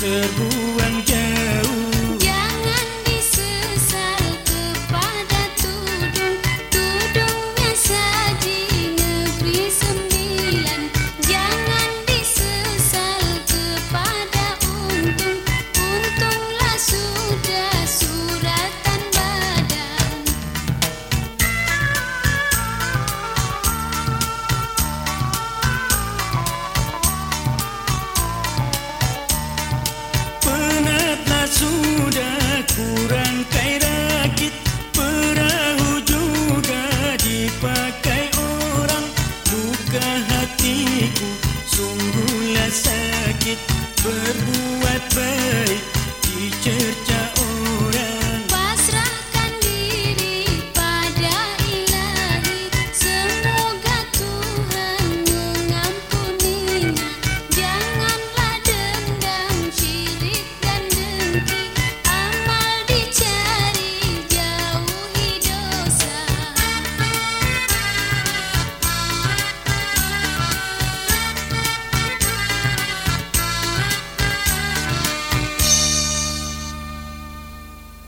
terbuai. Berbuat baik Dicerca